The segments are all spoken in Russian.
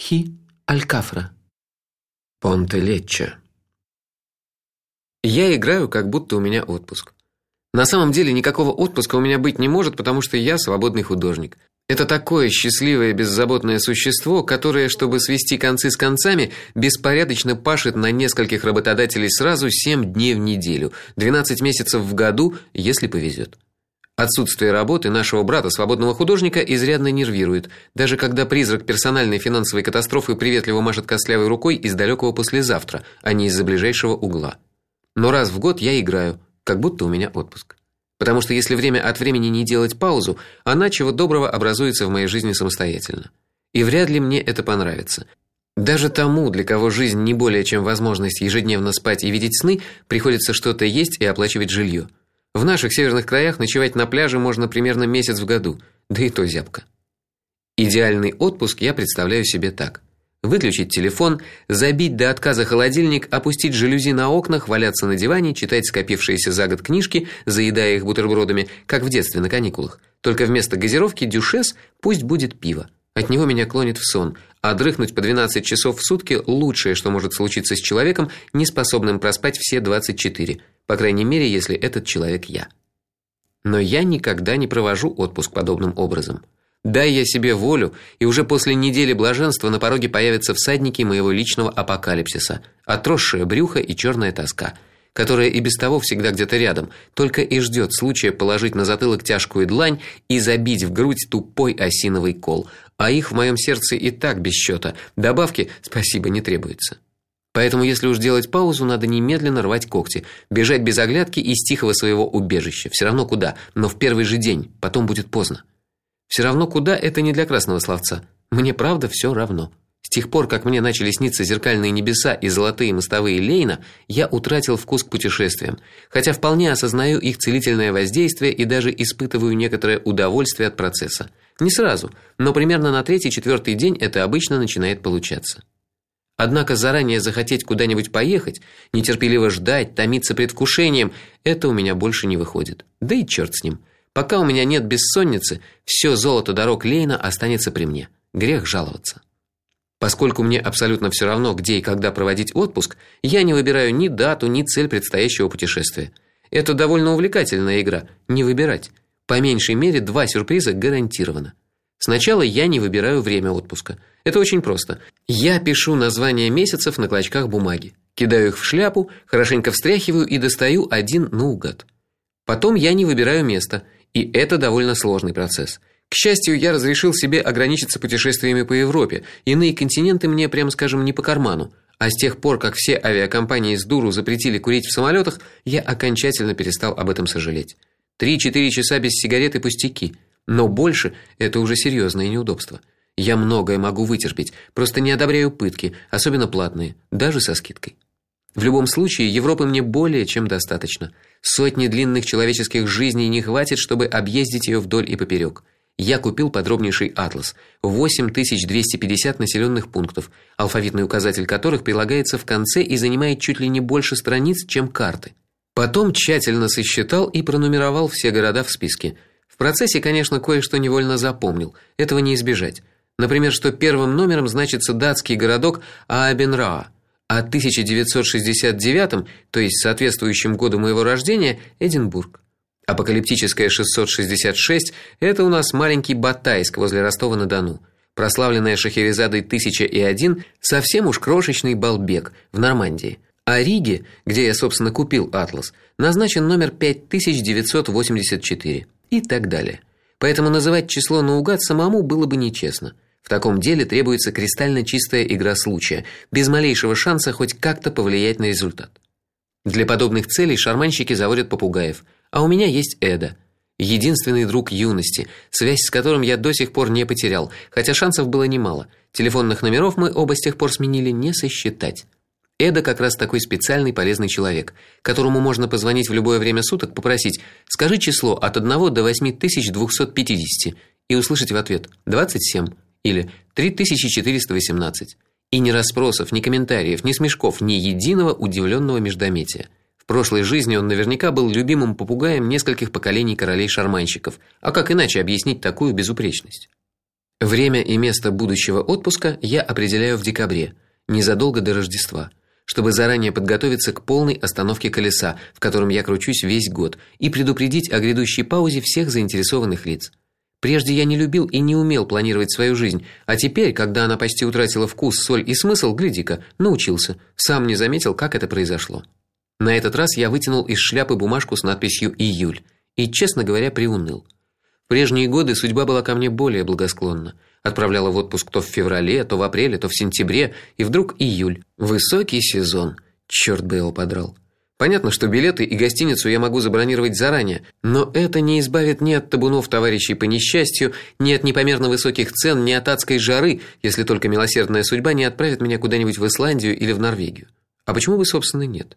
Хи Алькафра. Понте-Леччо. Я играю, как будто у меня отпуск. На самом деле никакого отпуска у меня быть не может, потому что я свободный художник. Это такое счастливое беззаботное существо, которое, чтобы свести концы с концами, беспорядочно пашет на нескольких работодателей сразу 7 дней в неделю, 12 месяцев в году, если повезет. Отсутствие работы нашего брата, свободного художника, изрядно нервирует, даже когда призрак персональной финансовой катастрофы приветливо машет костлявой рукой из далекого послезавтра, а не из-за ближайшего угла. Но раз в год я играю, как будто у меня отпуск. Потому что если время от времени не делать паузу, она чего доброго образуется в моей жизни самостоятельно. И вряд ли мне это понравится. Даже тому, для кого жизнь не более чем возможность ежедневно спать и видеть сны, приходится что-то есть и оплачивать жилье. В наших северных краях ночевать на пляже можно примерно месяц в году, да и то зябко. Идеальный отпуск я представляю себе так: выключить телефон, забить до отказа холодильник, опустить жалюзи на окнах, валяться на диване, читать скопившиеся за год книжки, заедая их бутербродами, как в детстве на каникулах. Только вместо газировки дюшес пусть будет пиво. От него меня клонит в сон, а дрыхнуть по 12 часов в сутки лучшее, что может случиться с человеком, не способным проспать все 24 по крайней мере, если этот человек я. Но я никогда не провожу отпуск подобным образом. Дай я себе волю, и уже после недели блаженства на пороге появятся всадники моего личного апокалипсиса: отросшее брюхо и черная тоска, которая и без того всегда где-то рядом, только и ждет случая положить на затылок тяжкую длань и забить в грудь тупой осиновый кол. А их в моем сердце и так без счета. Добавки, спасибо, не требуется. Поэтому, если уж делать паузу, надо немедленно рвать когти, бежать без оглядки из тихого своего убежища, все равно куда, но в первый же день, потом будет поздно. Все равно куда это не для красного словца. Мне правда все равно. С тех пор, как мне начали сниться зеркальные небеса и золотые мостовые Лейна, я утратил вкус к путешествиям, хотя вполне осознаю их целительное воздействие и даже испытываю некоторое удовольствие от процесса. Не сразу, но примерно на третий-четвертый день это обычно начинает получаться. Однако заранее захотеть куда-нибудь поехать, нетерпеливо ждать, томиться предвкушением это у меня больше не выходит. Да и черт с ним. Пока у меня нет бессонницы, все золото дорог Лейна останется при мне. Грех жаловаться. Поскольку мне абсолютно все равно, где и когда проводить отпуск, я не выбираю ни дату, ни цель предстоящего путешествия. Это довольно увлекательная игра не выбирать. По меньшей мере два сюрприза гарантировано. Сначала я не выбираю время отпуска. Это очень просто. Я пишу названия месяцев на клочках бумаги, кидаю их в шляпу, хорошенько встряхиваю и достаю один наугад. Потом я не выбираю место, и это довольно сложный процесс. К счастью, я разрешил себе ограничиться путешествиями по Европе. Иные континенты мне, прямо скажем, не по карману. А с тех пор, как все авиакомпании с дуру запретили курить в самолетах, я окончательно перестал об этом сожалеть. Три-четыре часа без сигареты пустяки. Но больше это уже серьезное неудобство. Я многое могу вытерпеть, просто не одобряю пытки, особенно платные, даже со скидкой. В любом случае, Европы мне более чем достаточно. Сотни длинных человеческих жизней не хватит, чтобы объездить ее вдоль и поперек. Я купил подробнейший атлас 8250 населенных пунктов, алфавитный указатель которых прилагается в конце и занимает чуть ли не больше страниц, чем карты. Потом тщательно сосчитал и пронумеровал все города в списке процессе, конечно, кое-что невольно запомнил. Этого не избежать. Например, что первым номером значится датский городок Аабенраа, а 1969, то есть соответствующим году моего рождения, Эдинбург. Апокалиптическое 666 это у нас маленький Батайск возле Ростова-на-Дону. Прославленная Шахерезадой 1001 совсем уж крошечный Балбек в Нормандии. А Риге, где я, собственно, купил атлас, назначен номер 5984 и так далее. Поэтому называть число наугад самому было бы нечестно. В таком деле требуется кристально чистая игра случая, без малейшего шанса хоть как-то повлиять на результат. Для подобных целей шарманщики заводят попугаев, а у меня есть Эда, единственный друг юности, связь с которым я до сих пор не потерял, хотя шансов было немало. Телефонных номеров мы оба с тех пор сменили не сосчитать. Эда как раз такой специальный полезный человек, которому можно позвонить в любое время суток, попросить: "Скажи число от 1 до 8250" и услышать в ответ: "27" или "3418". И ни расспросов, ни комментариев, ни смешков, ни единого удивленного междометия. Прошлой жизни он наверняка был любимым попугаем нескольких поколений королей-шарманщиков. А как иначе объяснить такую безупречность? Время и место будущего отпуска я определяю в декабре, незадолго до Рождества, чтобы заранее подготовиться к полной остановке колеса, в котором я кручусь весь год, и предупредить о грядущей паузе всех заинтересованных лиц. Прежде я не любил и не умел планировать свою жизнь, а теперь, когда она почти утратила вкус, соль и смысл, гляди-ка, научился. Сам не заметил, как это произошло. На этот раз я вытянул из шляпы бумажку с надписью июль и, честно говоря, приуныл. В прежние годы судьба была ко мне более благосклонна. Отправляла в отпуск то в феврале, то в апреле, то в сентябре, и вдруг июль. Высокий сезон. Черт бы его подрал. Понятно, что билеты и гостиницу я могу забронировать заранее, но это не избавит ни от табунов товарищей по несчастью, ни от непомерно высоких цен, ни от адской жары, если только милосердная судьба не отправит меня куда-нибудь в Исландию или в Норвегию. А почему бы собственно нет?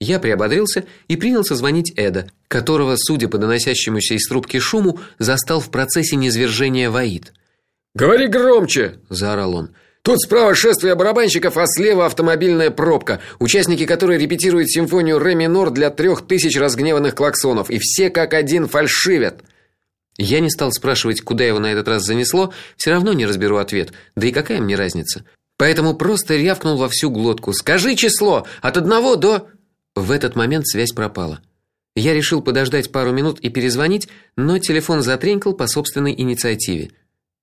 Я приободрился и принялся звонить Эда, которого, судя по доносящемуся из трубки шуму, застал в процессе низвержения Ваид. "Говори громче", заорал он. Тут справа шествие барабанщиков, а слева автомобильная пробка, участники которой репетируют симфонию ре минор для трех тысяч разгневанных клаксонов, и все как один фальшивят. Я не стал спрашивать, куда его на этот раз занесло, все равно не разберу ответ. Да и какая мне разница? Поэтому просто рявкнул во всю глотку: "Скажи число от одного до В этот момент связь пропала. Я решил подождать пару минут и перезвонить, но телефон затренькал по собственной инициативе.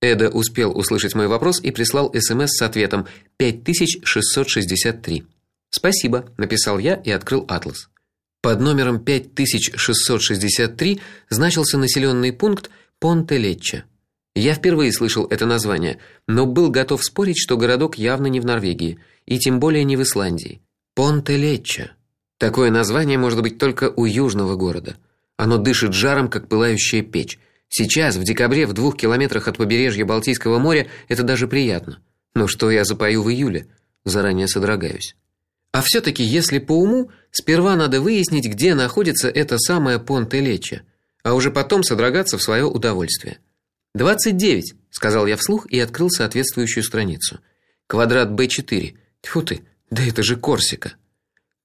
Эда успел услышать мой вопрос и прислал СМС с ответом 5663. "Спасибо", написал я и открыл атлас. Под номером 5663 значился населенный пункт Понте-Леччо. Я впервые слышал это название, но был готов спорить, что городок явно не в Норвегии, и тем более не в Исландии. Понте-Леччо. Такое название может быть только у южного города. Оно дышит жаром, как пылающая печь. Сейчас, в декабре, в двух километрах от побережья Балтийского моря, это даже приятно. Но что я запою в июле? Заранее содрогаюсь. А все таки если по уму, сперва надо выяснить, где находится это самое Понте-Леччо, а уже потом содрогаться в свое удовольствие. «Двадцать девять», – сказал я вслух и открыл соответствующую страницу. Квадрат Б4. Тьфу ты, да это же Корсика.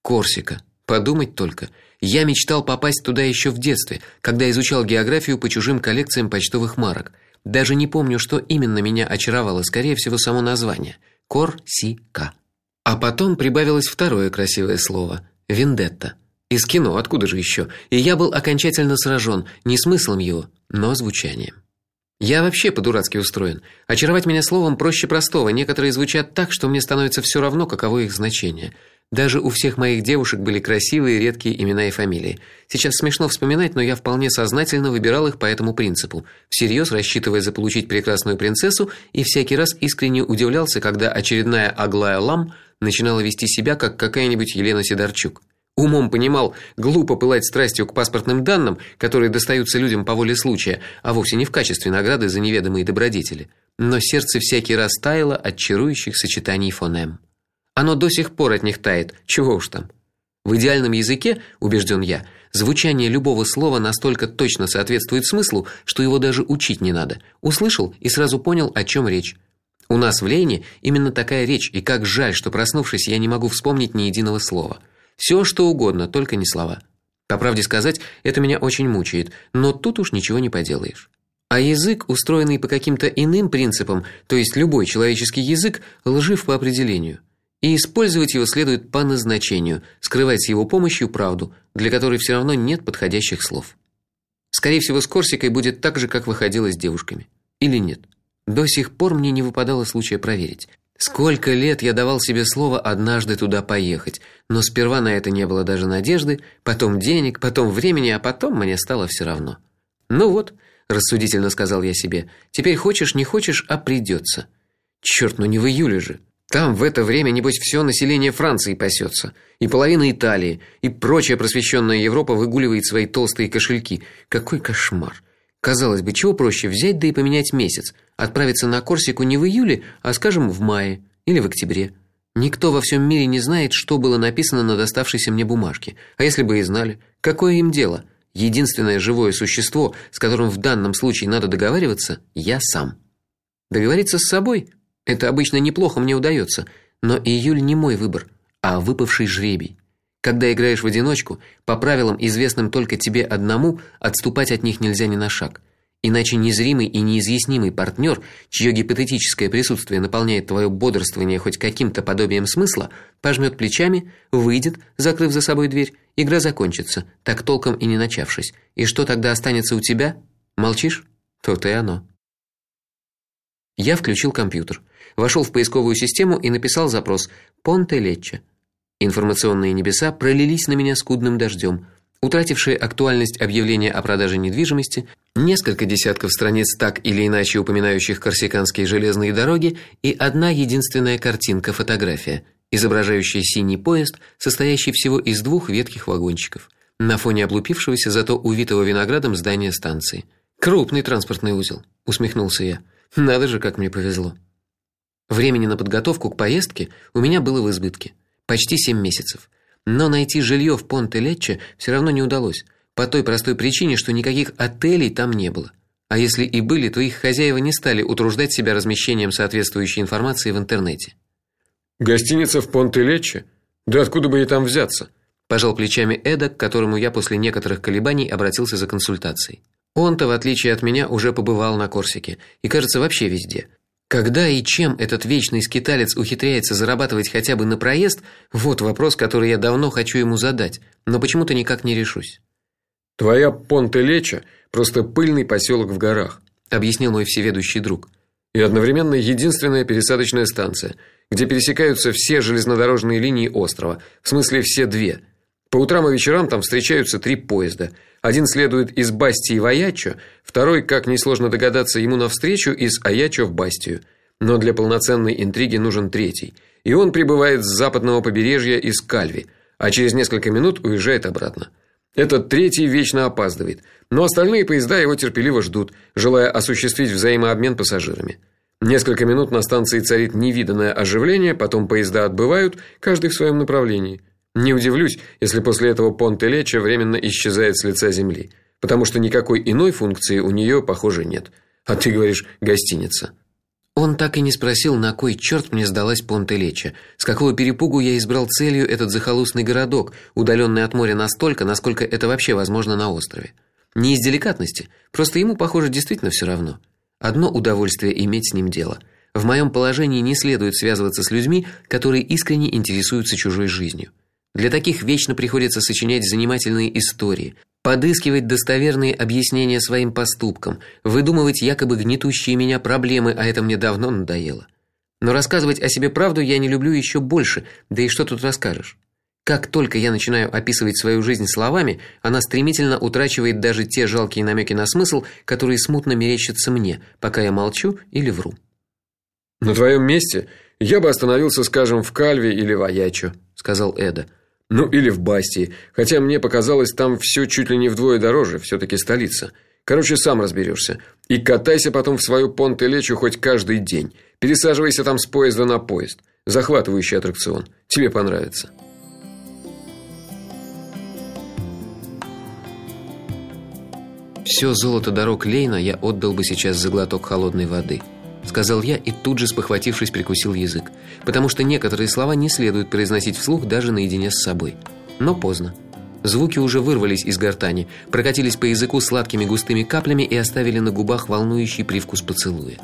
Корсика. Подумать только. Я мечтал попасть туда еще в детстве, когда изучал географию по чужим коллекциям почтовых марок. Даже не помню, что именно меня очаровало, скорее всего, само название Корсика. А потом прибавилось второе красивое слово вендетта. Из кино, откуда же еще? И я был окончательно сражен не смыслом его, но звучанием. Я вообще по-дурацки устроен. Очаровать меня словом проще простого. Некоторые звучат так, что мне становится все равно, каково их значение. Даже у всех моих девушек были красивые редкие имена и фамилии. Сейчас смешно вспоминать, но я вполне сознательно выбирал их по этому принципу, всерьез рассчитывая заполучить прекрасную принцессу, и всякий раз искренне удивлялся, когда очередная Аглая Лам начинала вести себя как какая-нибудь Елена Сидорчук. Умом понимал, глупо пылать страстью к паспортным данным, которые достаются людям по воле случая, а вовсе не в качестве награды за неведомые добродетели. Но сердце всякий раз таяло от чарующих сочетаний фонем. Оно до сих пор от них тает. Чего уж там. В идеальном языке, убежден я, звучание любого слова настолько точно соответствует смыслу, что его даже учить не надо. Услышал и сразу понял, о чем речь. У нас в Лейне именно такая речь, и как жаль, что проснувшись, я не могу вспомнить ни единого слова. Все, что угодно, только не слова. По правде сказать, это меня очень мучает, но тут уж ничего не поделаешь. А язык, устроенный по каким-то иным принципам, то есть любой человеческий язык, лжив по определению и использовать его следует по назначению, скрывать с его помощью правду, для которой все равно нет подходящих слов. Скорее всего, с Корсикой будет так же, как выходило с девушками. Или нет? До сих пор мне не выпадало случая проверить. Сколько лет я давал себе слово однажды туда поехать, но сперва на это не было даже надежды, потом денег, потом времени, а потом мне стало все равно. Ну вот, рассудительно сказал я себе. Теперь хочешь, не хочешь, а придется. Черт, ну не в июле же. Там в это время небось все население Франции пасется, и половина Италии, и прочая просвещенная Европа выгуливает свои толстые кошельки. Какой кошмар. Казалось бы, чего проще взять да и поменять месяц, отправиться на Корсику не в июле, а, скажем, в мае или в октябре. Никто во всем мире не знает, что было написано на доставшейся мне бумажке. А если бы и знали, какое им дело? Единственное живое существо, с которым в данном случае надо договариваться, я сам. Договориться с собой это обычно неплохо мне удается, но июль не мой выбор, а выпавший жребий. Когда играешь в одиночку, по правилам, известным только тебе одному, отступать от них нельзя ни на шаг. Иначе незримый и неизъяснимый партнер, чье гипотетическое присутствие наполняет твое бодрствование хоть каким-то подобием смысла, пожмет плечами, выйдет, закрыв за собой дверь. Игра закончится, так толком и не начавшись. И что тогда останется у тебя? Молчишь? То-то и оно. Я включил компьютер, вошел в поисковую систему и написал запрос Понте Лечче. Информационные небеса пролились на меня скудным дождем утратившие актуальность объявления о продаже недвижимости, несколько десятков страниц так или иначе упоминающих корсиканские железные дороги и одна единственная картинка-фотография, изображающая синий поезд, состоящий всего из двух ветхих вагончиков, на фоне облупившегося, зато увитого виноградом здания станции. Крупный транспортный узел, усмехнулся я. Надо же, как мне повезло. Времени на подготовку к поездке у меня было в избытке. Почти семь месяцев. Но найти жилье в Понте-Лечче все равно не удалось, по той простой причине, что никаких отелей там не было. А если и были, то их хозяева не стали утруждать себя размещением соответствующей информации в интернете. Гостиница в Понте-Лечче? Да откуда бы ей там взяться? пожал плечами Эда, к которому я после некоторых колебаний обратился за консультацией. Он-то, в отличие от меня, уже побывал на Корсике и, кажется, вообще везде. Когда и чем этот вечный скиталец ухитряется зарабатывать хотя бы на проезд вот вопрос, который я давно хочу ему задать, но почему-то никак не решусь. Твоя Понте-Леча просто пыльный поселок в горах, объяснил мой всеведущий друг. И одновременно единственная пересадочная станция, где пересекаются все железнодорожные линии острова, в смысле все две. По утрам и вечерам там встречаются три поезда. Один следует из Бастии в Аячо, второй, как несложно догадаться, ему навстречу из Аячо в Бастию. Но для полноценной интриги нужен третий, и он прибывает с западного побережья из Кальви, а через несколько минут уезжает обратно. Этот третий вечно опаздывает, но остальные поезда его терпеливо ждут, желая осуществить взаимообмен пассажирами. Несколько минут на станции царит невиданное оживление, потом поезда отбывают, каждый в своем направлении. Не удивлюсь, если после этого Понте-Лечо временно исчезает с лица земли, потому что никакой иной функции у нее, похоже, нет. А ты говоришь гостиница. Он так и не спросил, на кой черт мне сдалась Понте-Лечо, с какого перепугу я избрал целью этот захолустный городок, удаленный от моря настолько, насколько это вообще возможно на острове. Не из деликатности, просто ему, похоже, действительно все равно. Одно удовольствие иметь с ним дело. В моем положении не следует связываться с людьми, которые искренне интересуются чужой жизнью. Для таких вечно приходится сочинять занимательные истории, подыскивать достоверные объяснения своим поступкам, выдумывать якобы гнетущие меня проблемы, а это мне давно надоело. Но рассказывать о себе правду я не люблю еще больше, да и что тут расскажешь? Как только я начинаю описывать свою жизнь словами, она стремительно утрачивает даже те жалкие намеки на смысл, которые смутно мерещатся мне, пока я молчу или вру. На твоем месте я бы остановился, скажем, в Кальве или в Аячо, сказал Эда. Ну или в Бастии, хотя мне показалось, там все чуть ли не вдвое дороже, все таки столица. Короче, сам разберешься. И катайся потом в свою Понте-Лечу хоть каждый день. Пересаживайся там с поезда на поезд. Захватывающий аттракцион. Тебе понравится. Все золото дорог Лейна я отдал бы сейчас за глоток холодной воды сказал я и тут же, спохватившись, прикусил язык, потому что некоторые слова не следует произносить вслух даже наедине с собой. Но поздно. Звуки уже вырвались из гортани, прокатились по языку сладкими густыми каплями и оставили на губах волнующий привкус поцелуя.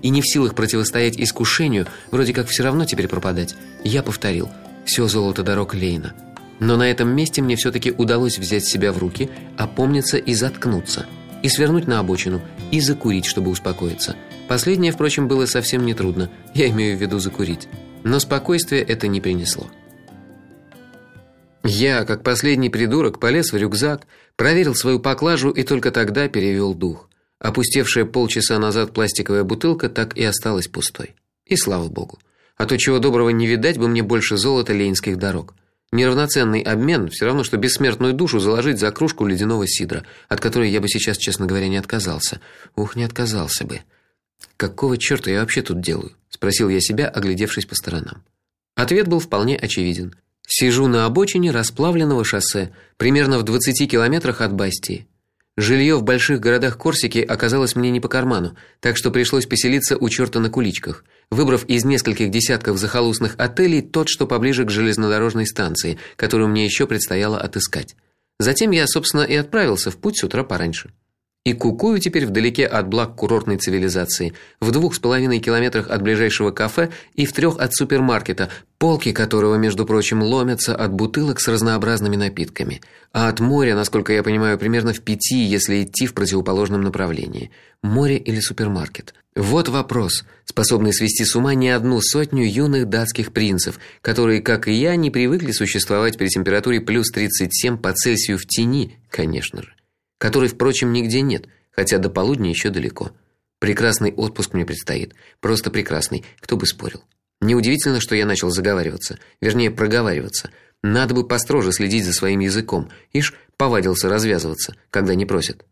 И не в силах противостоять искушению, вроде как все равно теперь пропадать, я повторил: все золото дорог Лейна. Но на этом месте мне все таки удалось взять себя в руки, опомниться и заткнуться, и свернуть на обочину, и закурить, чтобы успокоиться. Последнее, впрочем, было совсем не трудно. Я имею в виду закурить. Но спокойствие это не принесло. Я, как последний придурок, полез в рюкзак, проверил свою поклажу и только тогда перевел дух. Опустевшая полчаса назад пластиковая бутылка так и осталась пустой. И слава богу. А то чего доброго не видать бы мне больше золота ленинских дорог. Неравноценный обмен все равно что бессмертную душу заложить за кружку ледяного сидра, от которой я бы сейчас, честно говоря, не отказался. Ух, не отказался бы. Какого чёрта я вообще тут делаю? спросил я себя, оглядевшись по сторонам. Ответ был вполне очевиден. Сижу на обочине расплавленного шоссе, примерно в 20 километрах от Бастии. Жилье в больших городах Корсики оказалось мне не по карману, так что пришлось поселиться у чёрта на куличках, выбрав из нескольких десятков захолустных отелей тот, что поближе к железнодорожной станции, которую мне ещё предстояло отыскать. Затем я, собственно, и отправился в путь с утра пораньше. И кукую теперь вдалеке от благ курортной цивилизации, в двух с половиной километрах от ближайшего кафе и в трех от супермаркета, полки которого, между прочим, ломятся от бутылок с разнообразными напитками, а от моря, насколько я понимаю, примерно в пяти, если идти в противоположном направлении. Море или супермаркет. Вот вопрос, способный свести с ума не одну сотню юных датских принцев, которые, как и я, не привыкли существовать при температуре плюс 37 по Цельсию в тени, конечно же которой, впрочем, нигде нет, хотя до полудня еще далеко. Прекрасный отпуск мне предстоит, просто прекрасный, кто бы спорил. Неудивительно, что я начал заговариваться, вернее, проговариваться. Надо бы построже следить за своим языком. Ишь, повадился развязываться, когда не просят.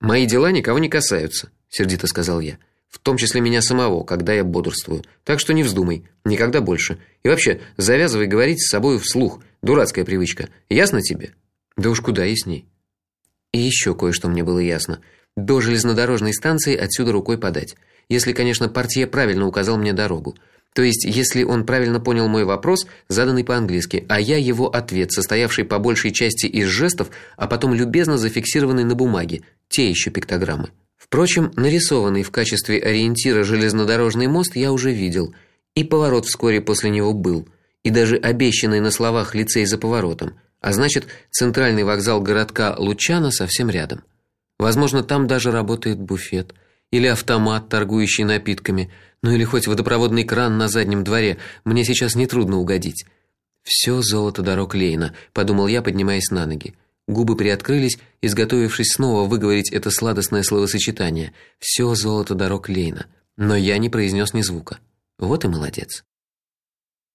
Мои дела никого не касаются, сердито сказал я. В том числе меня самого, когда я бодрствую. Так что не вздумай, никогда больше. И вообще, завязывай говорить с собой вслух. Дурацкая привычка. Ясно тебе? Да уж куда ясней. И еще кое-что мне было ясно. До железнодорожной станции отсюда рукой подать. Если, конечно, портье правильно указал мне дорогу. То есть, если он правильно понял мой вопрос, заданный по-английски, а я его ответ, состоявший по большей части из жестов, а потом любезно зафиксированный на бумаге, те еще пиктограммы. Впрочем, нарисованный в качестве ориентира железнодорожный мост я уже видел, и поворот вскоре после него был, и даже обещанный на словах лицей за поворотом. А значит, центральный вокзал городка Лучано совсем рядом. Возможно, там даже работает буфет или автомат, торгующий напитками, ну или хоть водопроводный кран на заднем дворе. Мне сейчас не трудно угодить. Все золото дорог Лейна, подумал я, поднимаясь на ноги. Губы приоткрылись, изготовившись снова выговорить это сладостное словосочетание. Все золото дорог Лейна, но я не произнес ни звука. Вот и молодец.